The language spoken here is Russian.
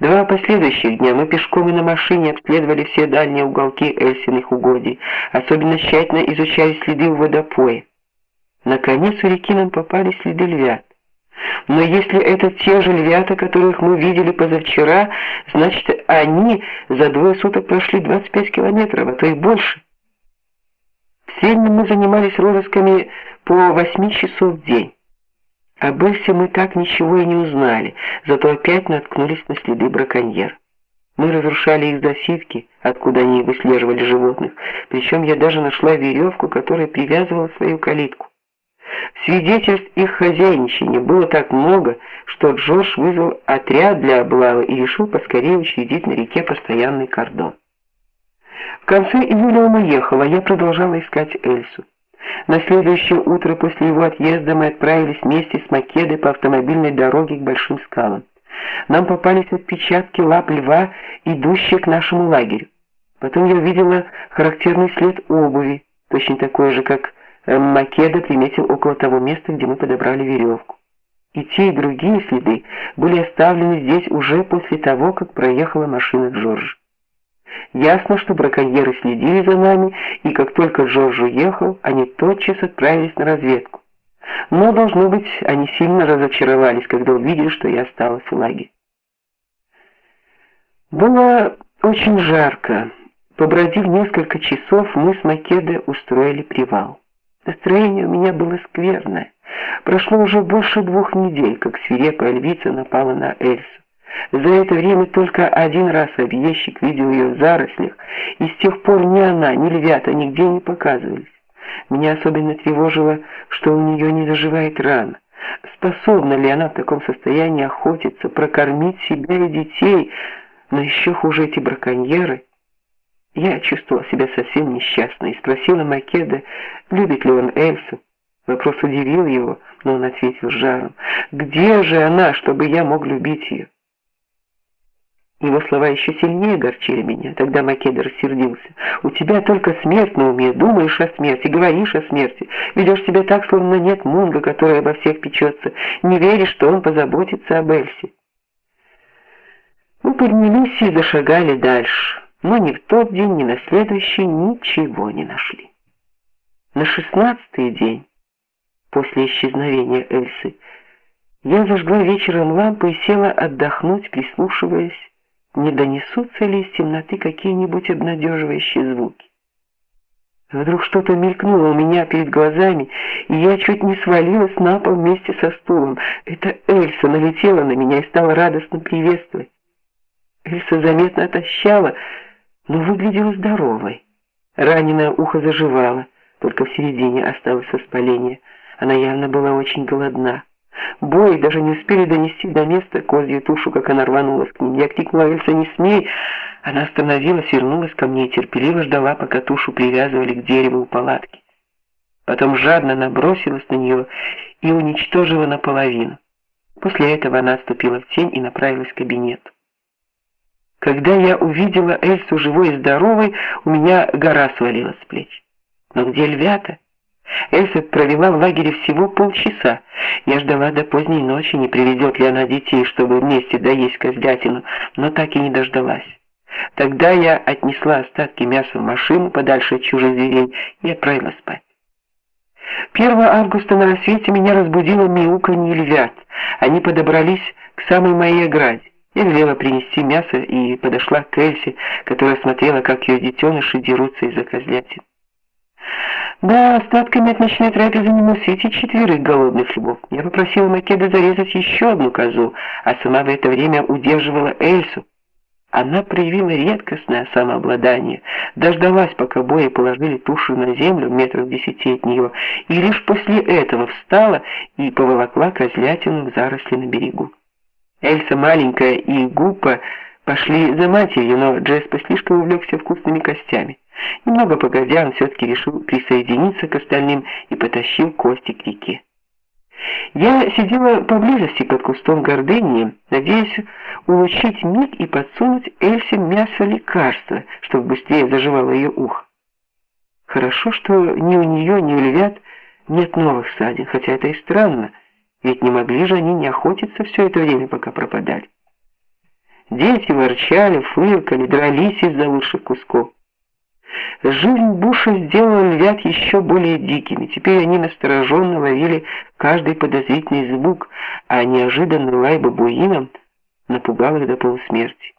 Два последующих дня мы пешком и на машине обследовали все дальние уголки Эльсиных угодий, особенно тщательно изучали следы в водопое. Наконец у реки нам попали следы львят. Но если это те же львята, которых мы видели позавчера, значит, они за двое суток прошли 25 километров, а то и больше. В среднем мы занимались розысками по 8 часов в день. Об Эльсе мы так ничего и не узнали, зато опять наткнулись на следы браконьер. Мы разрушали их засидки, откуда они выслеживали животных, причем я даже нашла веревку, которая привязывала свою калитку. Свидетельств их хозяйничания было так много, что Джош вызвал отряд для облавы и решил поскорее учредить на реке постоянный кордон. В конце июля он уехал, а я продолжала искать Эльсу. На следующее утро после его отъезда мы отправились вместе с Македой по автомобильной дороге к большим скалам. Нам попались отпечатки лап льва, идущие к нашему лагерю. Потом я увидела характерный след обуви, точно такой же, как э, Македа приметил около того места, где мы подобрали веревку. И те, и другие следы были оставлены здесь уже после того, как проехала машина Джорджа. Ясно, что браконьеры следили за нами, и как только Джордж уехал, они тотчас отправились на разведку. Но, должно быть, они сильно разочаровались, когда увидели, что я осталась в лагере. Было очень жарко. Побродив несколько часов, мы с Македой устроили привал. Настроение у меня было скверное. Прошло уже больше двух недель, как свирепая львица напала на Эльсу. За это время только один раз объездчик видел ее в зарослях, и с тех пор ни она, ни львята нигде не показывались. Меня особенно тревожило, что у нее не заживает рана. Способна ли она в таком состоянии охотиться, прокормить себя и детей, но еще хуже эти браконьеры? Я чувствовала себя совсем несчастной и спросила Македа, любит ли он Эльсу. Вопрос удивил его, но он ответил жаром: "Где же она, чтобы я мог любить ее?» Его слова еще сильнее огорчили меня. Тогда Македа рассердился. «У тебя только смерть на уме. Думаешь о смерти, говоришь о смерти. Ведешь себя так, словно нет Мунга, который обо всех печется. Не веришь, что он позаботится об Эльсе». Мы поднялись и зашагали дальше. Но ни в тот день, ни на следующий ничего не нашли. На шестнадцатый день, после исчезновения Эльсы, я зажгла вечером лампу и села отдохнуть, прислушиваясь не донесутся ли из темноты какие-нибудь обнадеживающие звуки. Вдруг что-то мелькнуло у меня перед глазами, и я чуть не свалилась на пол вместе со стулом. Это Эльса налетела на меня и стала радостно приветствовать. Эльса заметно отощала, но выглядела здоровой. Раненое ухо заживало, только в середине осталось воспаление. Она явно была очень голодна. Бой даже не успели донести до места козью тушу, как она рванулась к ним. Я крикнула Эльса, не смей! Она остановилась, вернулась ко мне и терпеливо ждала, пока тушу привязывали к дереву у палатки. Потом жадно набросилась на нее и уничтожила наполовину. После этого она отступила в тень и направилась к кабинету. Когда я увидела Эльсу живой и здоровой, у меня гора свалилась с плеч. Но где львята? Эльса провела в лагере всего полчаса. Я ждала до поздней ночи, не приведет ли она детей, чтобы вместе доесть козлятину, но так и не дождалась. Тогда я отнесла остатки мяса в машину подальше от чужих зверей и отправилась спать. 1 августа на рассвете меня разбудило мяуканье львят. Они подобрались к самой моей ограде. Я велела принести мясо и подошла к Эльсе, которая смотрела, как ее детеныши дерутся из-за козлятин. Да, остатками от ночной трапезы не насытить четверых голодных львов. Я попросила Македа зарезать еще одну козу, а сама в это время удерживала Эльсу. Она проявила редкостное самообладание, дождалась, пока бои положили тушу на землю метров десяти от нее, и лишь после этого встала и поволокла козлятину в заросли на берегу. Эльса маленькая и Гуппа пошли за матерью, но Джеспа слишком увлекся вкусными костями. Немного погодя, он все-таки решил присоединиться к остальным и потащил кости к реке. Я сидела поблизости под кустом гордыни, надеясь улучшить миг и подсунуть Эльсе мясо лекарства, чтобы быстрее заживало ее ухо. Хорошо, что ни у нее, ни у львят нет новых ссадин, хотя это и странно, ведь не могли же они не охотиться все это время, пока пропадали. Дети ворчали, фыркали, дрались из-за лучших кусков. Жизнь Буша сделала львят еще более дикими. Теперь они настороженно ловили каждый подозрительный звук, а неожиданный лай бабуинов напугал их до полусмерти.